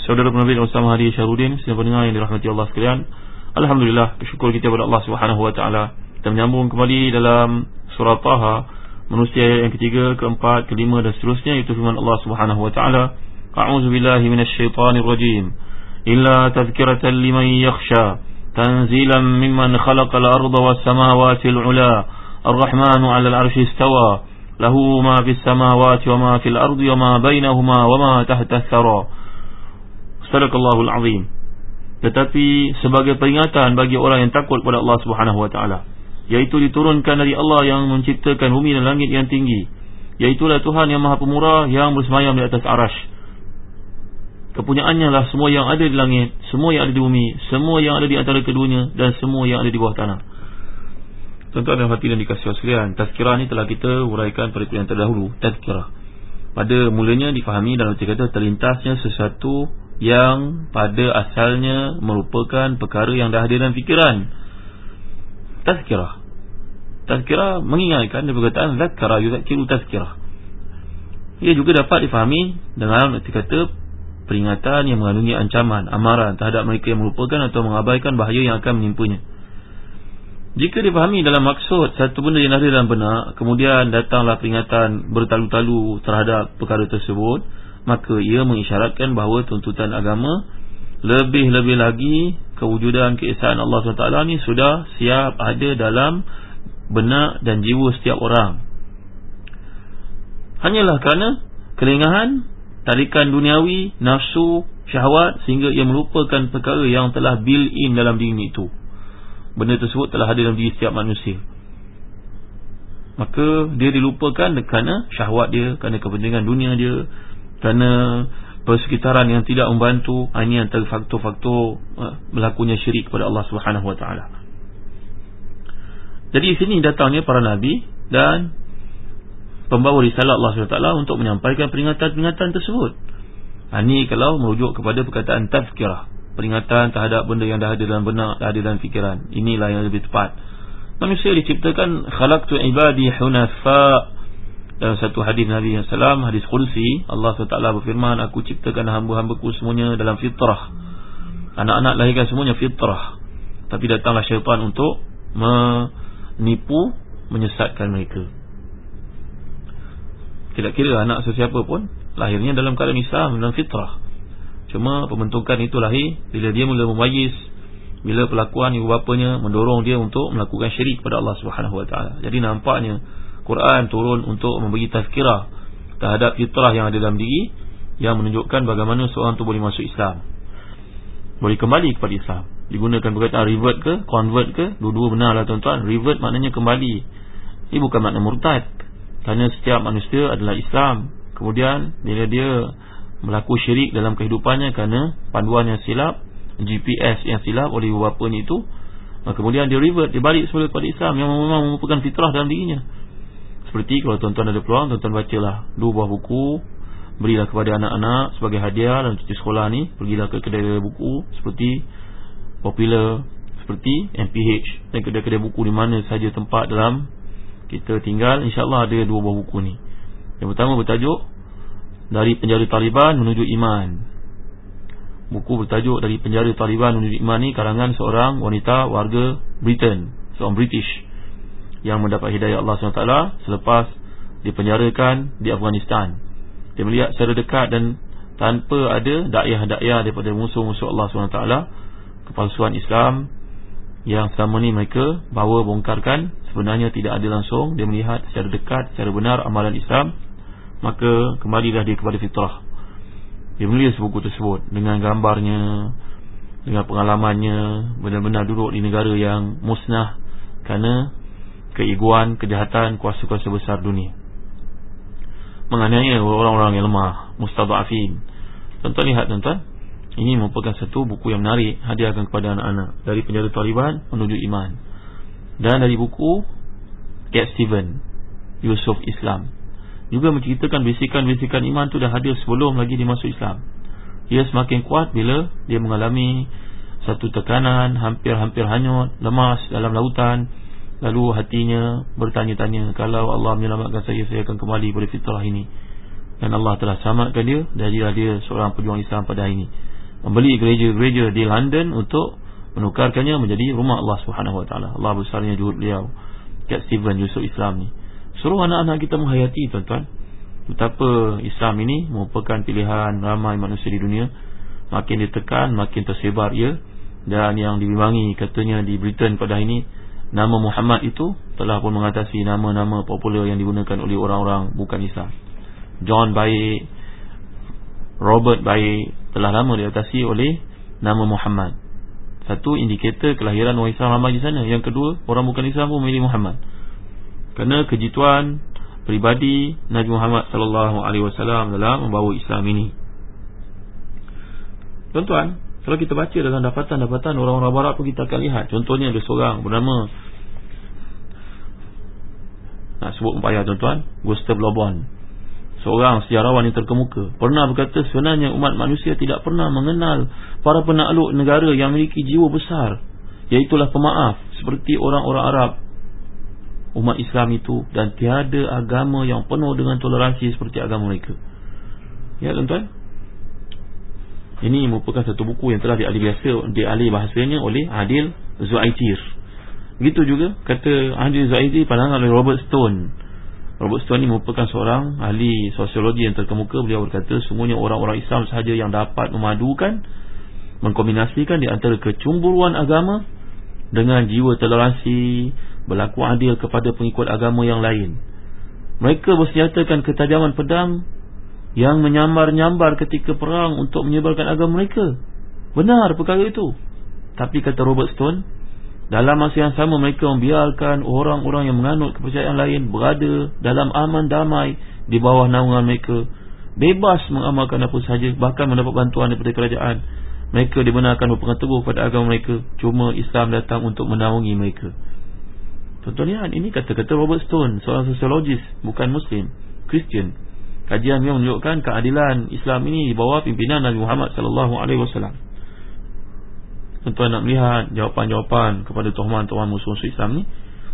Saudara penerbit Ustaz Hadi Syarudin Sedang pendengar yang dirahmati Allah sekalian Alhamdulillah Bersyukur kita kepada Allah Subhanahu Wa Taala. Kita menyambung kembali dalam Surah Taha Manusia yang ketiga, keempat, kelima dan seterusnya Itu firman Allah Subhanahu Wa Taala. A'udzu billahi minasyaitonir rajim Illa tazkiratan liman yakhsha Tanzilan mimman khalaqal arda was samawati al-ula Ar-Rahmanu 'ala al-'arsy istawa Lahu ma fis samawati wa ma fil ardi wa ma bainahuma wa ma tahta ath-thara Sadaqallahul azim. Tetapi sebagai peringatan bagi orang yang takut kepada Allah subhanahu wa ta'ala Iaitu diturunkan dari Allah yang menciptakan bumi dan langit yang tinggi Iaitulah Tuhan yang maha pemurah yang bersemayam di atas arash Kepunyaannya lah semua yang ada di langit Semua yang ada di bumi Semua yang ada di antara keduanya Dan semua yang ada di bawah tanah. Tentu ada hati dan dikasih sekalian Tazkirah ni telah kita uraikan pada yang terdahulu Tazkirah. Pada mulanya difahami dalam tiga kata terlintasnya sesuatu yang pada asalnya merupakan perkara yang dah ada dalam fikiran. Tazkirah. Tazkirah mengingatkan dia perkataan zakara yuzakiru tazkirah. Ia juga dapat difahami dengan arti kata peringatan yang mengandungi ancaman amaran terhadap mereka yang merupakan atau mengabaikan bahaya yang akan menimpanya. Jika difahami dalam maksud satu benda yang ada dalam benak kemudian datanglah peringatan bertalu-talu terhadap perkara tersebut maka ia mengisyaratkan bahawa tuntutan agama lebih-lebih lagi kewujudan keesaan Allah SWT ni sudah siap ada dalam benak dan jiwa setiap orang. Hanyalah kerana kelingahan tarikan duniawi nafsu syahwat sehingga ia merupakan perkara yang telah built-in dalam diri itu. Benda tersebut telah ada dalam diri setiap manusia. Maka dia dilupakan kerana syahwat dia kerana kepentingan dunia dia kerana persekitaran yang tidak membantu ini antara faktor-faktor uh, berlakunya syirik kepada Allah Subhanahu Wa Taala. Jadi di sini datangnya para nabi dan pembawa risalah Allah Subhanahu Wa Taala untuk menyampaikan peringatan-peringatan tersebut. Ini kalau merujuk kepada perkataan tazkirah, peringatan terhadap benda yang dah ada dalam benak, dah ada dalam fikiran. Inilah yang lebih tepat. Manusia diciptakan khalaqtu ibadi hunafa dalam satu hadis Nabi SAW hadis Qudsi Allah SWT berfirman aku ciptakan hamba-hambaku semuanya dalam fitrah. Anak-anak lahirkan semuanya fitrah. Tapi datanglah syaitan untuk menipu menyesatkan mereka. Tidak kira anak sesiapa pun lahirnya dalam keadaan Islam dalam fitrah. Cuma pembentukan itu lahir bila dia mula memayis bila pelakuan ibu bapanya mendorong dia untuk melakukan syirik kepada Allah Subhanahu Wa Taala. Jadi nampaknya Quran turun untuk memberi tazkirah terhadap fitrah yang ada dalam diri yang menunjukkan bagaimana seorang itu boleh masuk Islam. Boleh kembali kepada Islam. Digunakan perkataan revert ke, convert ke, dua-dua benarlah tuan-tuan. Revert maknanya kembali. Ini bukan makna murtad. Kerana setiap manusia adalah Islam. Kemudian bila dia melakukan syirik dalam kehidupannya kerana panduan yang silap, GPS yang silap oleh bapanya itu, kemudian dia revert, dia balik semula kepada Islam yang memang merupakan fitrah dalam dirinya. Seperti kalau tuan-tuan ada peluang Tuan-tuan bacalah dua buah buku Berilah kepada anak-anak sebagai hadiah Dalam cuti sekolah ni Pergilah ke kedai buku Seperti Popular Seperti MPH Dan kedai-kedai buku di mana saja tempat dalam Kita tinggal InsyaAllah ada dua buah buku ni. Yang pertama bertajuk Dari penjara Taliban menuju iman. Buku bertajuk Dari penjara Taliban menuju iman ni Karangan seorang wanita warga Britain Seorang British yang mendapat hidayah Allah SWT selepas dipenjarakan di Afghanistan. Dia melihat secara dekat dan tanpa ada dakyah-dakyah daripada musuh-musuh Allah SWT kepalsuan Islam yang selama ni mereka bawa bongkarkan sebenarnya tidak ada langsung dia melihat secara dekat secara benar amalan Islam maka kembalilah dia kepada fitrah dia menulis buku tersebut dengan gambarnya dengan pengalamannya benar-benar duduk di negara yang musnah kerana keiguan kejahatan kuasa-kuasa besar dunia menganiaya orang-orang yang lemah mustadhafin tuan-tuan lihat tuan-tuan ini merupakan satu buku yang menarik hadiahkan kepada anak-anak dari penjara Taliban menuju iman. Dan dari buku Cat Steven Yusuf Islam juga menceritakan bisikan-bisikan iman tu dah hadir sebelum lagi dia masuk Islam. Ia semakin kuat bila dia mengalami satu tekanan, hampir-hampir hanyut, lemas dalam lautan. Lalu hatinya bertanya-tanya, kalau Allah menyelamatkan saya, saya akan kembali pada fitrah ini. Dan Allah telah selamatkan dia, dan dia seorang pejuang Islam pada hari ini membeli gereja-gereja di London untuk menukarkannya menjadi rumah Allah Taala. Allah besarnya juhud beliau. Kat Steven Yusuf Islam ni. Suruh anak-anak kita menghayati tuan-tuan. Betapa Islam ini merupakan pilihan ramai manusia di dunia. Makin ditekan, makin tersebar ia. Dan yang dibimbangi katanya di Britain pada ini. Nama Muhammad itu telah pun mengatasi nama-nama popular yang digunakan oleh orang-orang bukan Islam. John baik, Robert baik, telah lama diatasi oleh nama Muhammad. Satu indikator kelahiran orang Islam ramai di sana. Yang kedua, orang bukan Islam pun memilih Muhammad. Kerana kejituan peribadi Nabi Muhammad sallallahu alaihi wasallam dalam membawa Islam ini. Tuan-tuan, kalau kita baca dalam dapatan-dapatan orang-orang barat pun kita akan lihat. Contohnya ada seorang bernama nak sebut umpaya tuan-tuan, Gustav Le Bon seorang sejarawan yang terkemuka. Pernah berkata sebenarnya umat manusia tidak pernah mengenal para penakluk negara yang memiliki jiwa besar iaitulah pemaaf seperti orang-orang Arab. Umat Islam itu dan tiada agama yang penuh dengan toleransi seperti agama mereka. Ya tuan-tuan ini merupakan satu buku yang telah dialih biasa dialih bahasanya oleh Adil Zuaitir begitu juga kata Adil Zuaitir pandangan oleh Robert Stone. Robert Stone ini merupakan seorang ahli sosiologi yang terkemuka. Beliau berkata semuanya orang-orang Islam sahaja yang dapat memadukan Mengkombinasikan di antara kecumburuan agama Dengan jiwa toleransi Berlaku adil kepada pengikut agama yang lain. Mereka bersenjatakan ketajaman pedang Yang menyambar-nyambar ketika perang Untuk menyebarkan agama mereka Benar perkara itu Tapi kata Robert Stone dalam masa yang sama mereka membiarkan orang-orang yang menganut kepercayaan lain berada dalam aman damai di bawah naungan mereka. Bebas mengamalkan apa sahaja bahkan mendapat bantuan daripada kerajaan. Mereka dibenarkan berpegang teguh pada agama mereka. Cuma Islam datang untuk menaungi mereka. Tuan-tuan ini kata-kata Robert Stone seorang sosiologis bukan Muslim, Christian. Kajian yang menunjukkan keadilan Islam ini di bawah pimpinan Nabi Muhammad sallallahu alaihi wasallam. Tuan-tuan nak melihat jawapan-jawapan kepada tuhan-tuhan musuh-musuh Islam ni?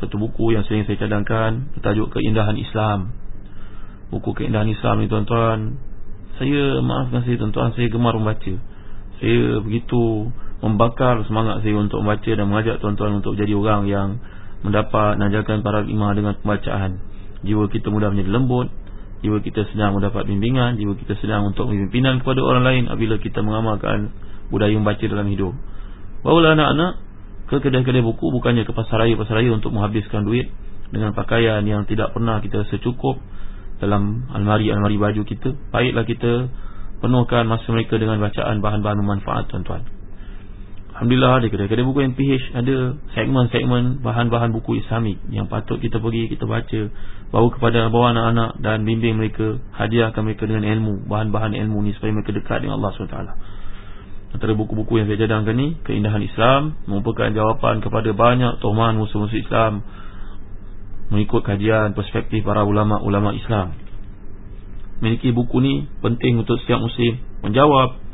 Satu buku yang sering saya cadangkan Bertajuk Keindahan Islam. Buku Keindahan Islam ni tuan-tuan Saya maafkan saya tuan-tuan Saya gemar membaca. Saya begitu membakar semangat saya untuk membaca Dan mengajak tuan-tuan untuk jadi orang yang Mendapat najakan para imam dengan pembacaan. Jiwa kita mudah menjadi lembut Jiwa kita sedang mendapat bimbingan Jiwa kita sedang untuk pimpinan kepada orang lain Apabila kita mengamalkan budaya membaca dalam hidup Bawalah anak-anak ke kedai-kedai buku bukannya ke pasar raya-pasar raya untuk menghabiskan duit dengan pakaian yang tidak pernah kita secukup dalam almari-almari baju kita. Baiklah kita penuhkan masa mereka dengan bacaan bahan-bahan bermanfaat tuan-tuan. Alhamdulillah di kedai-kedai buku MPH ada. Segmen-segmen bahan-bahan buku Islamik yang patut kita pergi kita baca. Bawa kepada bawa anak-anak dan bimbing mereka. Hadiahkan mereka dengan ilmu bahan-bahan ilmu ni supaya mereka dekat dengan Allah SWT Antara buku-buku yang saya cadangkan ni Keindahan Islam Merupakan jawapan kepada banyak Tohman musuh-musuh Islam Mengikut kajian perspektif para ulama-ulama Islam. Memiliki buku ni Penting untuk setiap muslim Menjawab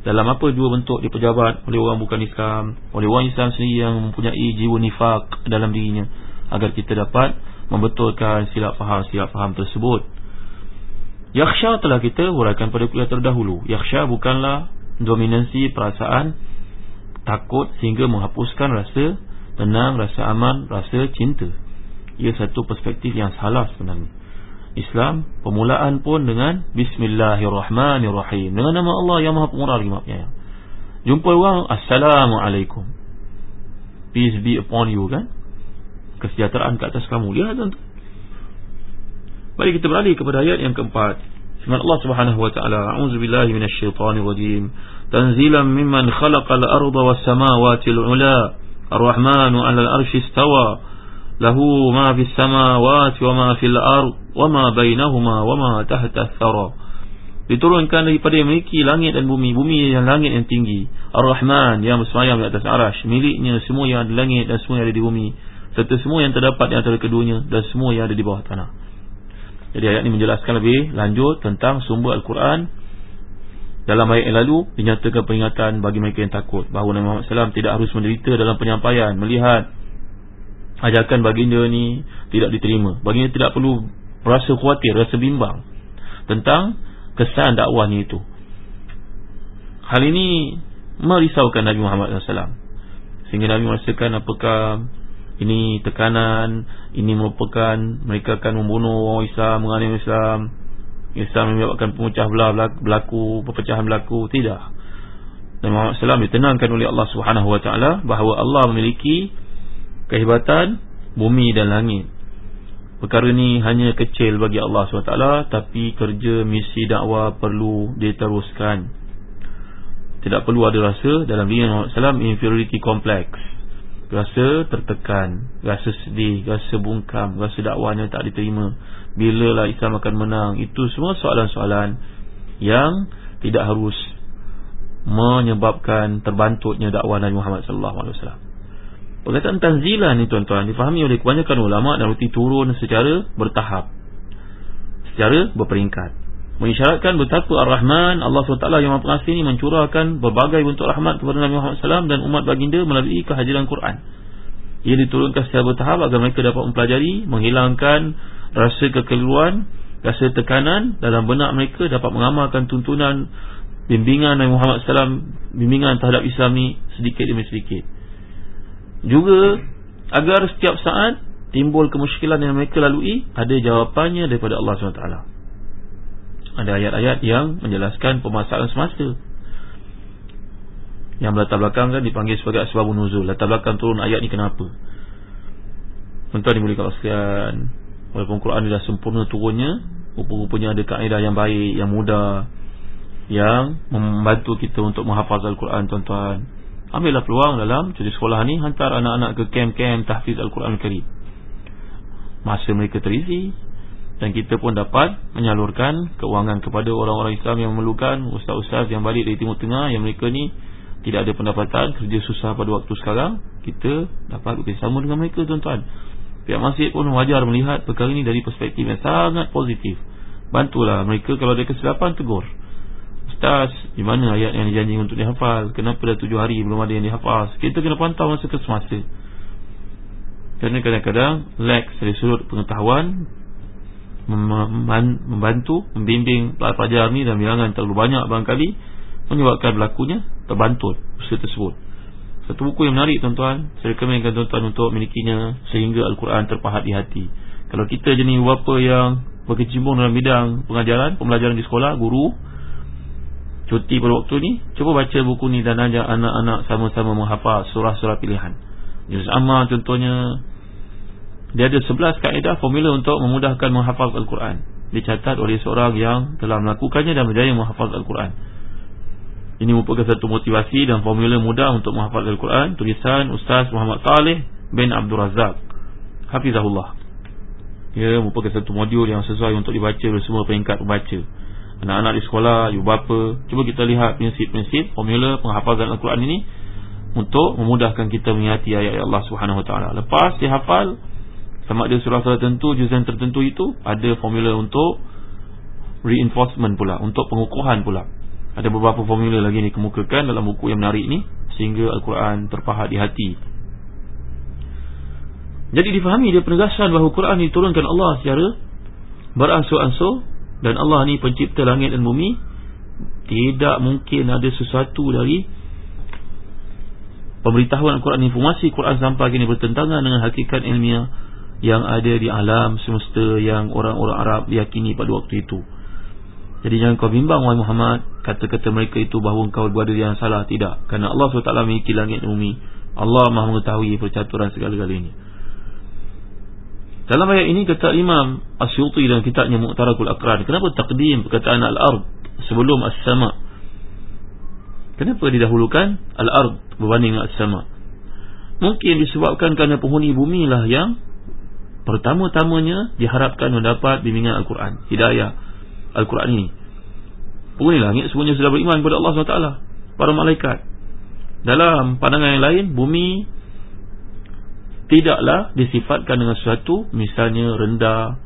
Dalam apa dua bentuk di pejabat Oleh orang bukan Islam Oleh orang Islam sendiri yang mempunyai jiwa nifak Dalam dirinya Agar kita dapat Membetulkan silap faham-silap faham tersebut Yaksha telah kita huraikan pada kuliah terdahulu Yaksha bukanlah dominasi perasaan takut sehingga menghapuskan rasa tenang, rasa aman, rasa cinta. Ia satu perspektif yang salah sebenarnya. Islam permulaan pun dengan Bismillahirrahmanirrahim. Dengan nama Allah yang Maha Pemurah lagi maafnya. Jumpa orang Assalamualaikum. Peace be upon you kan? Kesejahteraan ke atas kamu. Lihat tuan Mari kita beralih kepada ayat yang keempat. Firman Allah Subhanahu wa taala A'udzubillahi minasyaitonirrajim Tanzilan mimman khalaqal arda was samawati al-ula. Ar-Rahmanu 'alal 'arsy istawa Samawati wa ma fil ard wa ma bainahuma wa ma tahta ath-thara diturunkan daripada yang memiliki langit dan bumi. Bumi yang langit yang tinggi. Ar-Rahman yang bersemayam di atas arash miliknya semua yang ada langit dan semua yang ada di bumi. Serta semua yang terdapat di antara keduanya dan semua yang ada di bawah tanah. Jadi ayat ini menjelaskan lebih lanjut tentang sumber Al-Quran. Dalam ayat yang lalu dinyatakan peringatan bagi mereka yang takut. Bahawa Nabi Muhammad SAW tidak harus menderita dalam penyampaian melihat ajakan baginda ni tidak diterima. Baginda tidak perlu rasa khawatir rasa bimbang tentang kesan dakwahnya itu. Hal ini merisaukan Nabi Muhammad SAW sehingga Nabi merasakan apakah ini tekanan ini merupakan mereka akan membunuh orang Islam mengalim Islam. Islam menyebabkan pemecah belah berlaku perpecahan berlaku. Tidak. Nabi Muhammad SAW ditenangkan oleh Allah Subhanahu Wa Taala bahawa Allah memiliki kehebatan bumi dan langit. Perkara ini hanya kecil bagi Allah SWT Tapi kerja misi dakwah perlu diteruskan. Tidak perlu ada rasa dalam diri Muhammad SAW Inferiority complex Rasa tertekan Rasa sedih Rasa bungkam Rasa dakwahnya tak diterima. Bila lah Islam akan menang Itu semua soalan-soalan Yang tidak harus Menyebabkan terbantutnya dakwah Nabi Muhammad SAW Perkataan tanzilan ni tuan-tuan difahami oleh kebanyakan ulama dan reti turun secara bertahap. Secara berperingkat. Mengisyaratkan betapa Ar-Rahman Allah SWT yang Maha Pengasih ini mencurahkan berbagai bentuk rahmat kepada Nabi Muhammad SAW dan umat baginda melalui kehadiran Quran. Ia diturunkan secara bertahap agar mereka dapat mempelajari, menghilangkan rasa kekeliruan, rasa tekanan dalam benak mereka dapat mengamalkan tuntunan bimbingan Nabi Muhammad SAW, bimbingan terhadap Islam ni sedikit demi sedikit. Juga agar setiap saat timbul kemusykilan yang mereka lalui ada jawapannya daripada Allah SWT. Ada ayat-ayat yang menjelaskan permasalahan semasa. Yang latar belakang kan dipanggil sebagai asbabun nuzul. Latar belakang turun ayat ni kenapa? Tuan-tuan dimulakan sekalian. Walaupun Quran dah sempurna turunnya, rupa-rupanya ada kaedah yang baik, yang mudah yang membantu kita untuk menghafaz Al-Quran tuan-tuan. Ambillah peluang dalam cuti sekolah ni Hantar anak-anak ke kem-kem tahfiz Al-Quran Al-Karim Masa mereka terisi Dan kita pun dapat menyalurkan keuangan kepada orang-orang Islam yang memerlukan Ustaz-ustaz yang balik dari Timur Tengah Yang mereka ni tidak ada pendapatan Kerja susah pada waktu sekarang Kita dapat bekerjasama dengan mereka tuan-tuan. Pihak masjid pun wajar melihat perkara ini dari perspektif yang sangat positif. Bantulah mereka kalau ada kesilapan tegur Ustaz, di mana ayat yang dijanji untuk dihafal? Kenapa dah tujuh hari belum ada yang dihafal? Kita kena pantau masa ke semasa. Kerana kadang-kadang lack dari sudut pengetahuan membantu, membimbing pelajar ni dalam bilangan terlalu banyak barangkali menyebabkan berlakunya terbantut usaha tersebut. Satu buku yang menarik tuan-tuan, saya rekomenkan tuan-tuan untuk memilikinya sehingga Al-Quran terpahat di hati. Kalau kita jenis bapa yang berkecimpung dalam bidang pengajaran, pembelajaran di sekolah, guru, cuti pada waktu ni cuba baca buku ni dan ajak anak-anak sama-sama menghafal surah-surah pilihan. Juz Amma contohnya dia ada 11 kaedah formula untuk memudahkan menghafal Al-Quran. Dicatat oleh seorang yang telah melakukannya dan berjaya menghafal Al-Quran. Ini merupakan satu motivasi dan formula mudah untuk menghafal Al-Quran. Tulisan Ustaz Muhammad Saleh bin Abdul Razak. Hafizahullah. Ia merupakan satu modul yang sesuai untuk dibaca oleh semua peringkat pembaca anak-anak di sekolah, ibu bapa. Cuba kita lihat prinsip-prinsip Formula penghafazan Al-Quran ini Untuk memudahkan kita mengingati ayat Allah SWT Lepas dihafal Sama ada surah-surah tertentu, juzan tertentu itu Ada formula untuk Reinforcement pula, untuk pengukuhan pula. Ada beberapa formula lagi yang dikemukakan Dalam buku yang menarik ini Sehingga Al-Quran terpahat di hati. Jadi difahami dia penegasan bahawa Al-Quran diturunkan Allah secara Beransur-ansur dan Allah ni pencipta langit dan bumi. Tidak mungkin ada sesuatu dari Pemberitahuan Al-Quran Informasi Quran sampai kini bertentangan dengan hakikat ilmiah Yang ada di alam semesta Yang orang-orang Arab yakini pada waktu itu. Jadi jangan kau bimbang Wahai Muhammad kata-kata mereka itu bahawa engkau berada yang salah. Tidak. Kerana Allah SWT memiliki langit dan bumi. Allah Maha mengetahui percaturan segala-galanya dalam ayat ini kata Imam Asyuti dan kitabnya Mu'tarakul Akran kenapa takdim perkataan Al-Ard sebelum As-Sama? Kenapa didahulukan Al-Ard berbanding As-Sama? Mungkin disebabkan kerana penghuni bumi lah yang pertama-tamanya diharapkan mendapat bimbingan Al-Quran hidayah Al-Quran ini. Penghuni langit semuanya sudah beriman kepada Allah SWT para malaikat. Dalam pandangan yang lain bumi tidaklah disifatkan dengan sesuatu misalnya rendah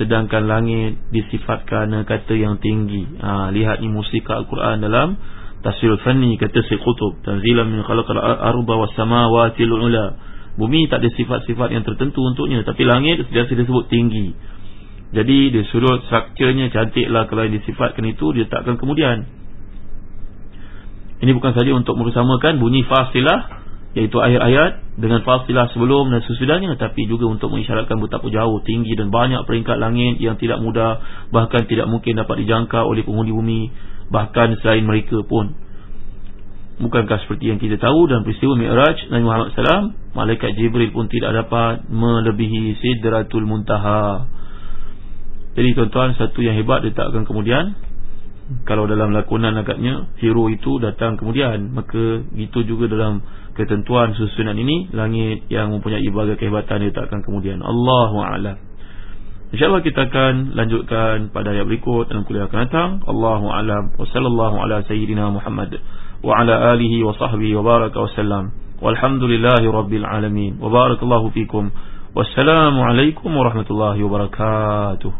sedangkan langit disifatkan kata yang tinggi. Ha, lihat ni musika Al-Quran dalam Tasir Fanni kata Syekh Qutub tanzilan min khalaqal arda was samawati ula bumi tak ada sifat-sifat yang tertentu untuknya tapi langit biasa disebut tinggi. Jadi dia sudut strukturnya cantiklah kalau disifatkan itu dia takkan kemudian. Ini bukan saja untuk bersamakan bunyi fasilah iaitu ayat-ayat dengan fasilah sebelum dan sesudahnya tapi juga untuk mengisyaratkan betapa jauh tinggi dan banyak peringkat langit yang tidak mudah bahkan tidak mungkin dapat dijangka oleh penghuni bumi bahkan selain mereka pun. Bukankah seperti yang kita tahu dan peristiwa Mi'raj Nabi Muhammad SAW malaikat Jibril pun tidak dapat melebihi Sidratul Muntaha. Jadi tuan-tuan satu yang hebat dia tak akan kemudian Kalau dalam lakonan agaknya Hero itu datang kemudian. Maka itu juga dalam ketentuan susunan ini Langit yang mempunyai berbagai kehebatan dia tak akan kemudian Allahu'alam InsyaAllah kita akan lanjutkan pada ayat berikut dalam kuliah akan datang. Allahu'alam Wa sallallahu ala sayyidina Muhammad Wa ala alihi wa sahbihi wa baraka wa sallam. Walhamdulillahi rabbil alamin. Wa barakallahu fikum. Wassalamualaikum warahmatullahi wabarakatuh